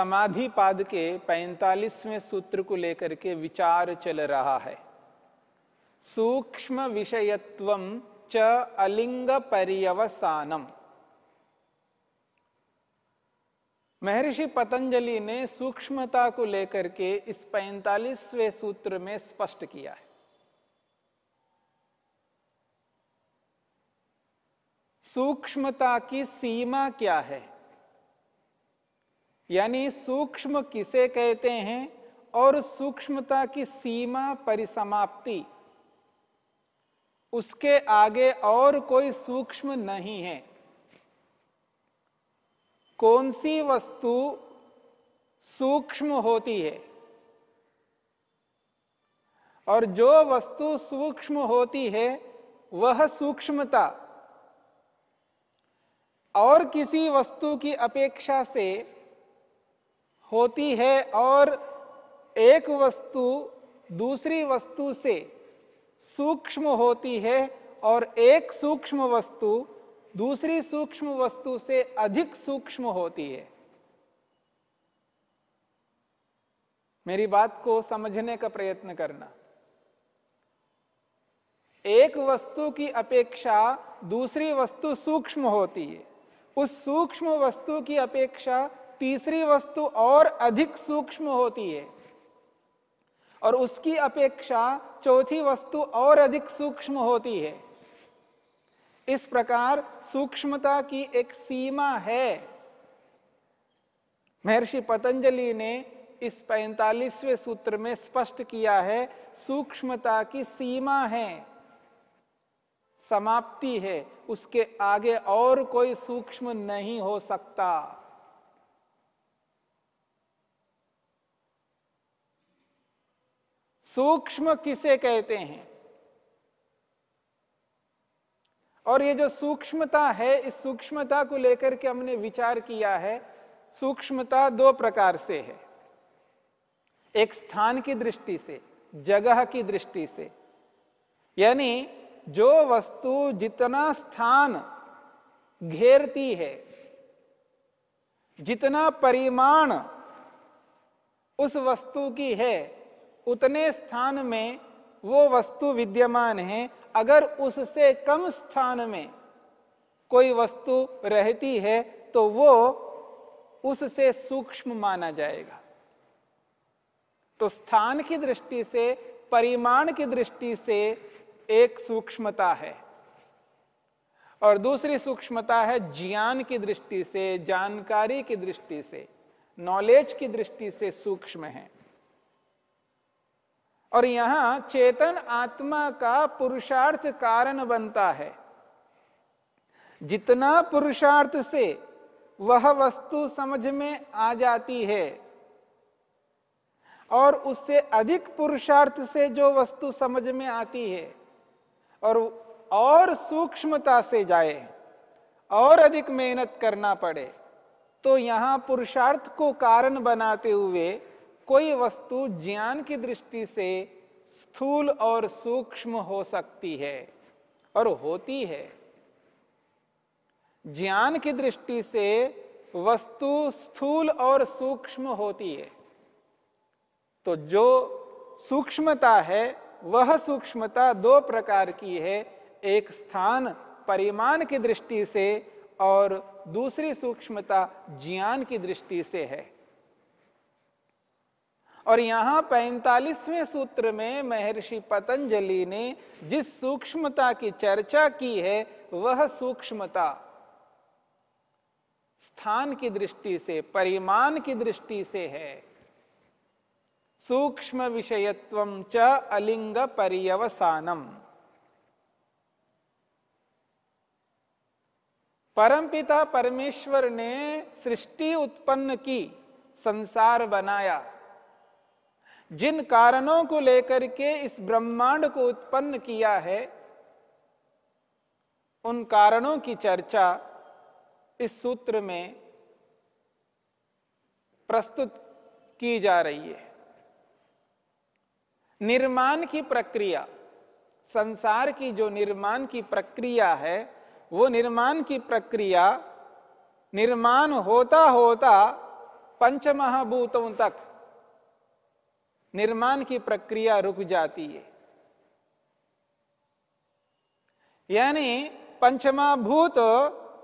समाधि पाद के 45वें सूत्र को लेकर के विचार चल रहा है। सूक्ष्म विषयत्व च अलिंग पर्यवसानम। महर्षि पतंजलि ने सूक्ष्मता को लेकर के इस 45वें सूत्र में स्पष्ट किया है। सूक्ष्मता की सीमा क्या है? यानी सूक्ष्म किसे कहते हैं और सूक्ष्मता की सीमा परिसमाप्ति। उसके आगे और कोई सूक्ष्म नहीं है। कौन सी वस्तु सूक्ष्म होती है? और जो वस्तु सूक्ष्म होती है, वह सूक्ष्मता। और किसी वस्तु की अपेक्षा से होती है और एक वस्तु दूसरी वस्तु से सूक्ष्म होती है और एक सूक्ष्म वस्तु दूसरी सूक्ष्म वस्तु से अधिक सूक्ष्म होती है। मेरी बात को समझने का प्रयत्न करना। एक वस्तु की अपेक्षा दूसरी वस्तु सूक्ष्म होती है। उस सूक्ष्म वस्तु की अपेक्षा तीसरी वस्तु और अधिक सूक्ष्म होती है। और उसकी अपेक्षा चौथी वस्तु और अधिक सूक्ष्म होती है। इस प्रकार सूक्ष्मता की एक सीमा है। महर्षि पतंजलि ने इस 45वें सूत्र में स्पष्ट किया है, सूक्ष्मता की सीमा है, समाप्ति है, उसके आगे और कोई सूक्ष्म नहीं हो सकता। सूक्ष्म किसे कहते हैं? और ये जो सूक्ष्मता है, इस सूक्ष्मता को लेकर के हमने विचार किया है, सूक्ष्मता दो प्रकार से है। एक स्थान की दृष्टि से, जगह की दृष्टि से। यानी जो वस्तु जितना स्थान घेरती है, जितना परिमाण उस वस्तु की है उतने स्थान में वो वस्तु विद्यमान है। अगर उससे कम स्थान में कोई वस्तु रहती है तो वो उससे सूक्ष्म माना जाएगा। तो स्थान की दृष्टि से, परिमाण की दृष्टि से एक सूक्ष्मता है। और दूसरी सूक्ष्मता है ज्ञान की दृष्टि से, जानकारी की दृष्टि से नॉलेज की दृष्टि से सूक्ष्म है। और यहाँ चेतन आत्मा का पुरुषार्थ कारण बनता है। जितना पुरुषार्थ से वह वस्तु समझ में आ जाती है और उससे अधिक पुरुषार्थ से जो वस्तु समझ में आती है और और सूक्ष्मता से जाए, और अधिक मेहनत करना पड़े तो यहाँ पुरुषार्थ को कारण बनाते हुए कोई वस्तु ज्ञान की दृष्टि से स्थूल और सूक्ष्म हो सकती है और होती है। ज्ञान की दृष्टि से वस्तु स्थूल और सूक्ष्म होती है। तो जो सूक्ष्मता है, वह सूक्ष्मता दो प्रकार की है, एक स्थान परिमाण की दृष्टि से और दूसरी सूक्ष्मता ज्ञान की दृष्टि से है। और यहाँ पैंतालीसवें सूत्र में महर्षि पतंजलि ने जिस सूक्ष्मता की चर्चा की है, वह सूक्ष्मता स्थान की दृष्टि से, परिमाण की दृष्टि से है। सूक्ष्म विषयत्व च अलिंग पर्यवसानम। परमपिता परमेश्वर ने सृष्टि उत्पन्न की, संसार बनाया। जिन कारणों को लेकर के इस ब्रह्मांड को उत्पन्न किया है, उन कारणों की चर्चा इस सूत्र में प्रस्तुत की जा रही है। निर्माण की प्रक्रिया, संसार की जो निर्माण की प्रक्रिया है, वो निर्माण की प्रक्रिया निर्माण होता होता पंचमहाभूतों तक निर्माण की प्रक्रिया रुक जाती है। यानी पंचमाभूत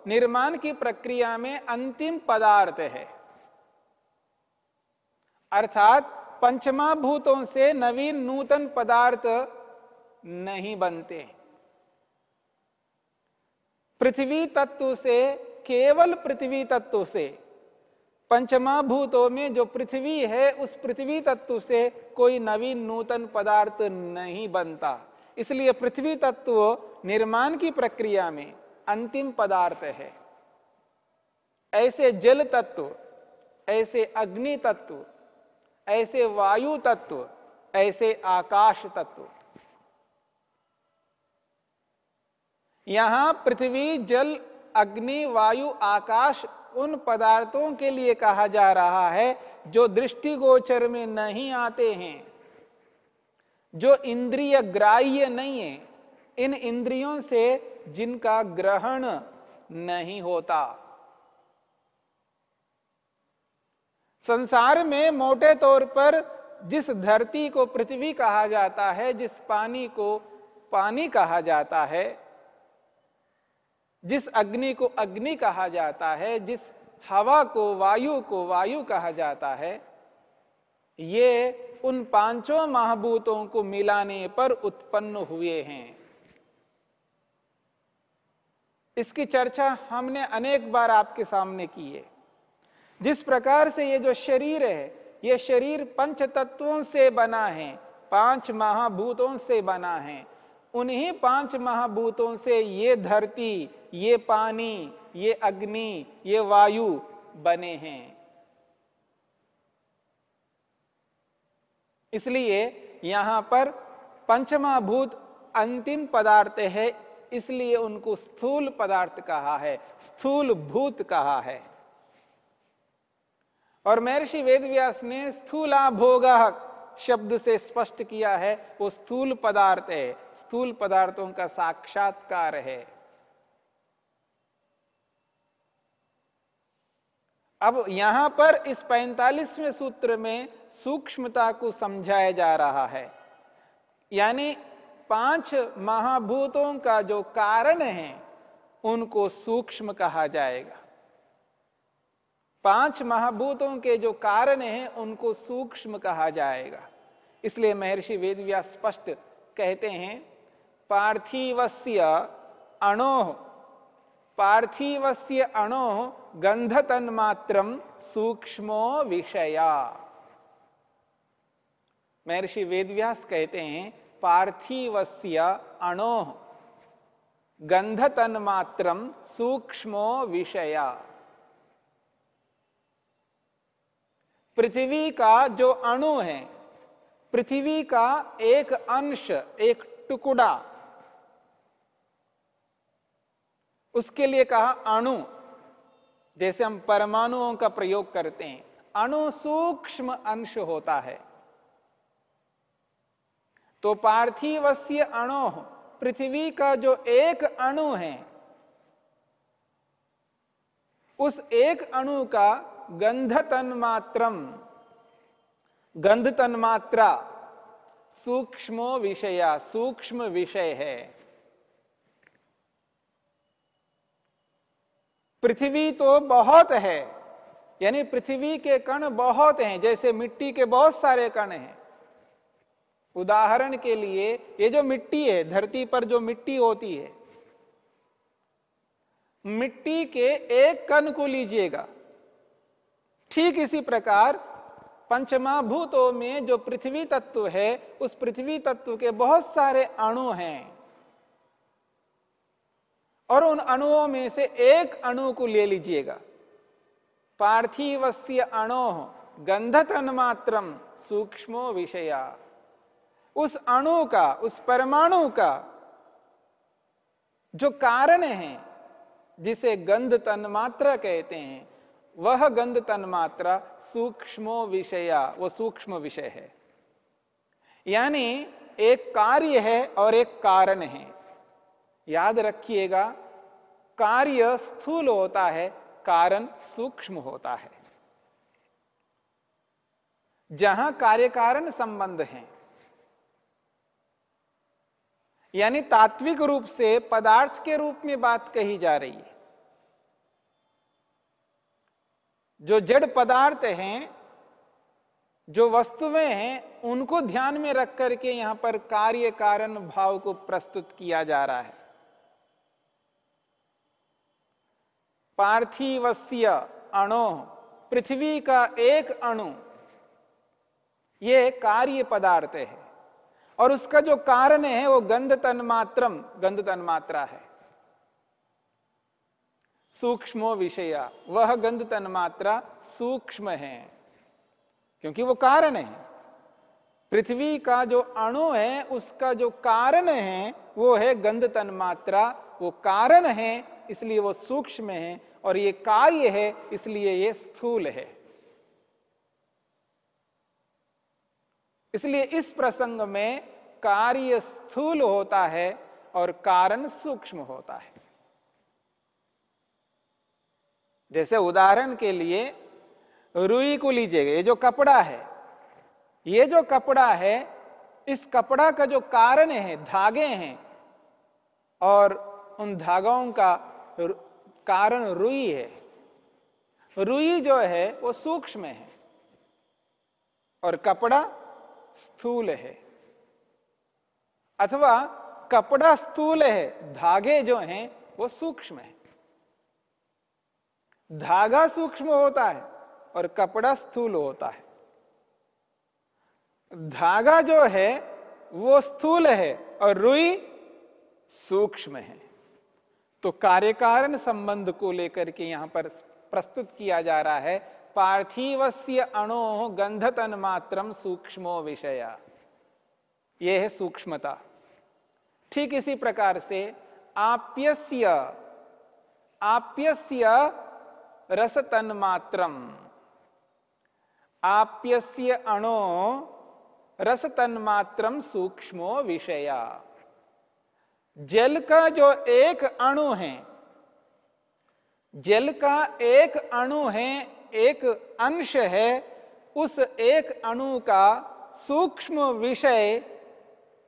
निर्माण की प्रक्रिया में अंतिम पदार्थ है। अर्थात पंचमाभूतों से नवीन नूतन पदार्थ नहीं बनते। पृथ्वी तत्व से, केवल पृथ्वी तत्व से पंचमाभूतों में जो पृथ्वी है, उस पृथ्वी तत्व से कोई नवीन नूतन पदार्थ नहीं बनता। इसलिए पृथ्वी तत्व निर्माण की प्रक्रिया में अंतिम पदार्थ है। ऐसे जल तत्व, ऐसे अग्नि तत्व, ऐसे वायु तत्व, ऐसे आकाश तत्व। यहाँ पृथ्वी, जल, अग्नि, वायु, आकाश उन पदार्थों के लिए कहा जा रहा है जो दृष्टिगोचर में नहीं आते हैं, जो इंद्रिय ग्राह्य नहीं है, इन इंद्रियों से जिनका ग्रहण नहीं होता। संसार में मोटे तौर पर जिस धरती को पृथ्वी कहा जाता है, जिस पानी को पानी कहा जाता है जिस अग्नि को अग्नि कहा जाता है, जिस हवा को वायु को वायु कहा जाता है, ये उन पाँचों महाभूतों को मिलाने पर उत्पन्न हुए हैं। इसकी चर्चा हमने अनेक बार आपके सामने की है। जिस प्रकार से ये जो शरीर है, ये शरीर पंच तत्वों से बना है, पाँच महाभूतों से बना है, उन्हीं पाँच महाभूतों से ये धरती ये पानी, ये अग्नि, ये वायु बने हैं। इसलिए यहाँ पर पंचमाभूत अंतिम पदार्थ है, इसलिए उनको स्थूल पदार्थ कहा है, स्थूल भूत कहा है। और महर्षि वेदव्यास ने स्थूला भोग शब्द से स्पष्ट किया है, वो स्थूल पदार्थ है, स्थूल पदार्थों का साक्षात्कार है। अब यहाँ पर इस 45वें सूत्र में सूक्ष्मता को समझाया जा रहा है। यानी पाँच महाभूतों का जो कारण है, उनको सूक्ष्म कहा जाएगा। पाँच महाभूतों के जो कारण हैं, उनको सूक्ष्म कहा जाएगा। इसलिए महर्षि वेदव्यास स्पष्ट कहते हैं, पार्थिवस्य अणोह पार्थिवस्य अणो गंध तन्मात्र सूक्ष्मो विषया। महर्षि वेदव्यास कहते हैं, पार्थिवस्य अणो गंध तन्मात्र सूक्ष्मो विषया। पृथ्वी का जो अणु है, पृथ्वी का एक अंश, एक टुकड़ा उसके लिए कहा, अणु। जैसे हम परमाणुओं का प्रयोग करते हैं। अणु सूक्ष्म अंश होता है। तो पार्थिवस्य अणु, पृथ्वी का जो एक अणु है, उस एक अणु का गंध तन्मात्रम गंध तन्मात्रा सूक्ष्मो विषया, सूक्ष्म विषय है। पृथ्वी तो बहुत है। यानी पृथ्वी के कण बहुत हैं, जैसे मिट्टी के बहुत सारे कण हैं। उदाहरण के लिए, ये जो मिट्टी है, धरती पर जो मिट्टी होती है, मिट्टी के एक कण को लीजिएगा। ठीक इसी प्रकार पंचमाभूतों में जो पृथ्वी तत्व है, उस पृथ्वी तत्व के बहुत सारे अणु हैं। और उन अणुओं में से एक अणु को ले लीजिएगा। पार्थिवस्य अणो गंध तन्मात्रम सूक्ष्मो विषया। उस अणु का, उस परमाणु का जो कारण है, जिसे गंध तन्मात्रा कहते हैं, वह गंध तन्मात्रा सूक्ष्मो विषया, वो सूक्ष्म विषय है। यानी एक कार्य है और एक कारण है। याद रखिएगा, कार्य स्थूल होता है, कारण सूक्ष्म होता है। जहाँ कार्य कारण संबंध है, यानी तात्विक रूप से पदार्थ के रूप में बात कही जा रही है। जो जड़ पदार्थ हैं, जो वस्तुएँ हैं, उनको ध्यान में रख करके यहाँ पर कार्य कारण भाव को प्रस्तुत किया जा रहा है। पार्थिवस्य अणो, पृथ्वी का एक अणु यह कार्य पदार्थ है। और उसका जो कारण है, वो गंध तन्मात्रम, गंध तन्मात्रा है। सूक्ष्मो विषया, वह गंध तन्मात्रा सूक्ष्म है, क्योंकि वो कारण है। पृथ्वी का जो अणु है, उसका जो कारण है, वो है गंध तन्मात्रा, वो कारण है इसलिए वो सूक्ष्म है और ये कार्य है, इसलिए ये स्थूल है। इसलिए इस प्रसंग में कार्य स्थूल होता है और कारण सूक्ष्म होता है। जैसे उदाहरण के लिए रुई को लीजिएगा, ये जो कपड़ा है, ये जो कपड़ा है, इस कपड़ा का जो कारण है, धागे हैं, और उन धागों का कारण रुई है। रुई जो है, वो सूक्ष्म है। और कपड़ा स्थूल है। अथवा कपड़ा स्थूल है, धागे जो हैं, वो सूक्ष्म है। धागा सूक्ष्म होता है और कपड़ा स्थूल होता है। धागा जो है, वो स्थूल है और रुई सूक्ष्म है। तो कार्यकारण संबंध को लेकर के यहाँ पर प्रस्तुत किया जा रहा है, पार्थिवस्य अणो गंधतन मात्रम सूक्ष्मो विषया। यह है सूक्ष्मता। ठीक इसी प्रकार से आप्यस्य आप्यस्य रस तन्मात्रम आप्यस्य अणो रस तन्मात्रम सूक्ष्मो विषया। जल का जो एक अणु है, जल का एक अणु है, एक अंश है, उस एक अणु का सूक्ष्म विषय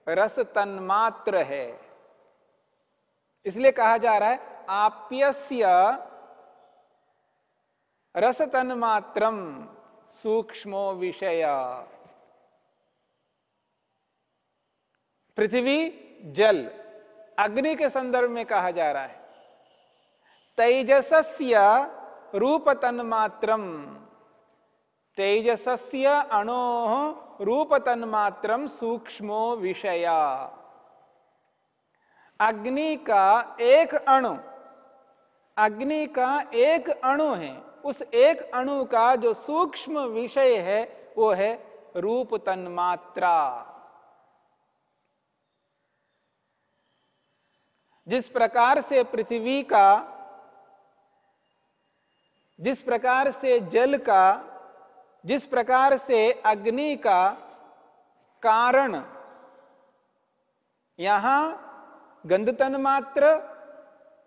रस तन्मात्र है। इसलिए कहा जा रहा है, आप्यस्य रस तन्मात्रम सूक्ष्मो विषय। पृथ्वी, जल अग्नि के संदर्भ में कहा जा रहा है। तेजस्य रूप तन्मात्रम तेजस्य अणो रूप तन्मात्रम सूक्ष्मो विषया। अग्नि का एक अणु, अग्नि का एक अणु है। उस एक अणु का जो सूक्ष्म विषय है, वो है रूप तन्मात्रा जिस प्रकार से पृथ्वी का, जिस प्रकार से जल का, जिस प्रकार से अग्नि का कारण यहाँ गंध तन्मात्र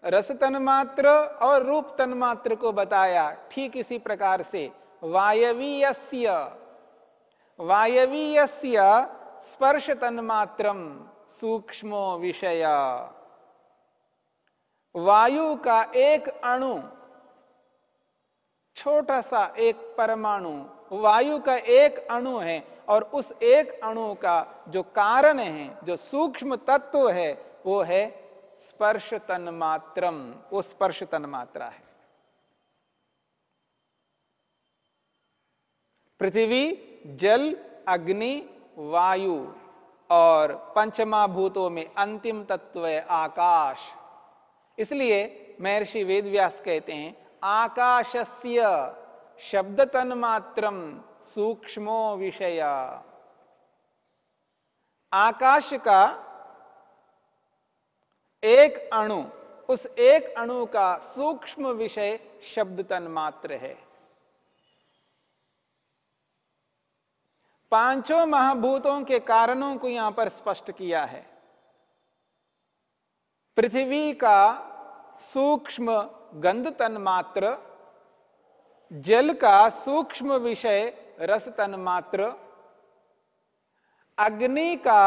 रस तन्मात्र और रूप तन्मात्र को बताया, ठीक इसी प्रकार से। वायवीय वायवीय स्पर्श तन तन्मात्रम सूक्ष्मो विषय। वायु का एक अणु, छोटा सा एक परमाणु, वायु का एक अणु है और उस एक अणु का जो कारण है, जो सूक्ष्म तत्व है, वो है स्पर्श तन्मात्रम। वो स्पर्श तन मात्रा है। पृथ्वी, जल, अग्नि, वायु और पंचमा भूतों में अंतिम तत्व है आकाश। इसलिए महर्षि वेदव्यास कहते हैं, आकाशस्य शब्द तन तन्मात्रम सूक्ष्मो विषय। आकाश का एक अणु, उस एक अणु का सूक्ष्म विषय शब्द तन्मात्र है। पाँचों महाभूतों के कारणों को यहाँ पर स्पष्ट किया है। पृथ्वी का सूक्ष्म गंध तन्मात्र जल का सूक्ष्म विषय रस तन्मात्र अग्नि का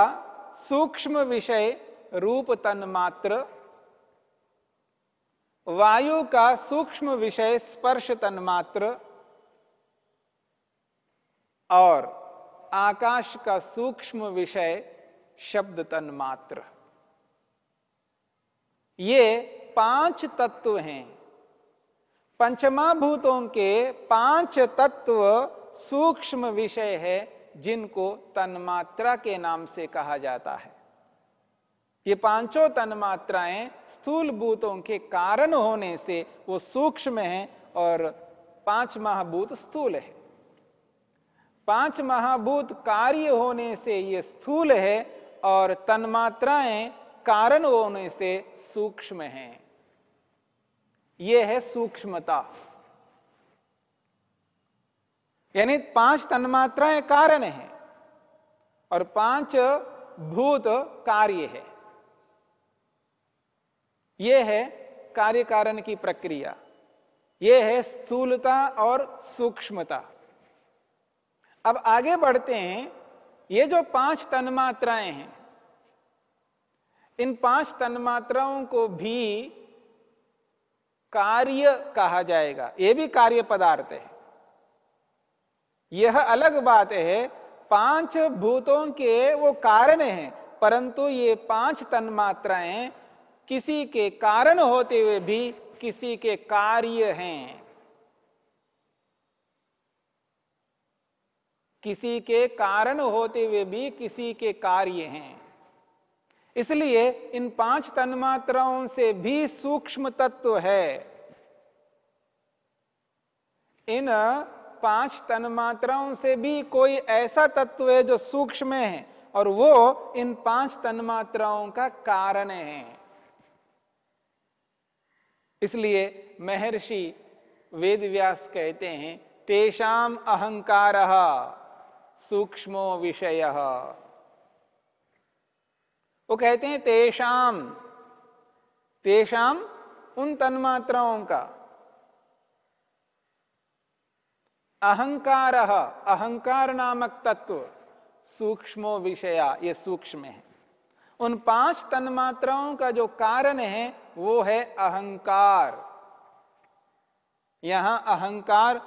सूक्ष्म विषय रूप तन्मात्र वायु का सूक्ष्म विषय स्पर्श तन्मात्र और आकाश का सूक्ष्म विषय शब्द तन मात्र। ये पाँच तत्व हैं। पंचमा भूतों के पाँच तत्व सूक्ष्म विषय है, जिनको तन्मात्रा के नाम से कहा जाता है। ये पाँचों तन्मात्राएँ स्थूल भूतों के कारण होने से वो सूक्ष्म हैं और पाँच महाभूत स्थूल है। पाँच महाभूत कार्य होने से ये स्थूल है और तन्मात्राएँ कारण होने से सूक्ष्म हैं। यह है सूक्ष्मता। यानी पाँच तन्मात्राएँ कारण हैं और पाँच भूत कार्य है। यह है कार्य कारण की प्रक्रिया। यह है स्थूलता और सूक्ष्मता। अब आगे बढ़ते हैं। ये जो पाँच तन्मात्राएँ हैं इन पाँच तन्मात्राओं को भी कार्य कहा जाएगा। ये भी कार्य पदार्थ है। यह अलग बात है, पाँच भूतों के वो कारण हैं, परंतु ये पाँच तन्मात्राएँ किसी के कारण होते हुए भी किसी के कार्य हैं। किसी के कारण होते हुए भी किसी के कार्य हैं। इसलिए इन पाँच तन्मात्राओं से भी सूक्ष्म तत्व है। इन पाँच तन्मात्राओं से भी कोई ऐसा तत्व है जो सूक्ष्म है, और वो इन पाँच तन्मात्राओं का कारण है। इसलिए महर्षि वेदव्यास कहते हैं, तेषाम अहंकार सूक्ष्मो विषय। वो कहते हैं तेषाम तेषाम उन तन्मात्राओं का। अहंकार अहंकार नामक तत्व सूक्ष्मो विषया, ये सूक्ष्म है। उन पाँच तन्मात्राओं का जो कारण है, वो है अहंकार। यहाँ अहंकार,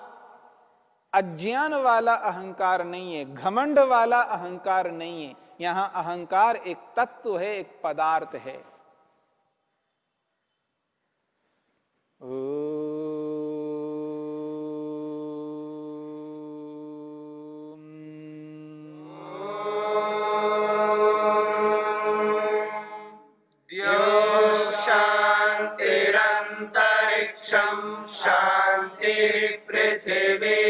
अज्ञान वाला अहंकार नहीं है, घमंड वाला अहंकार नहीं है। यहाँ अहंकार एक तत्व है एक पदार्थ है। शांति शांतिरेव शांति श्यामा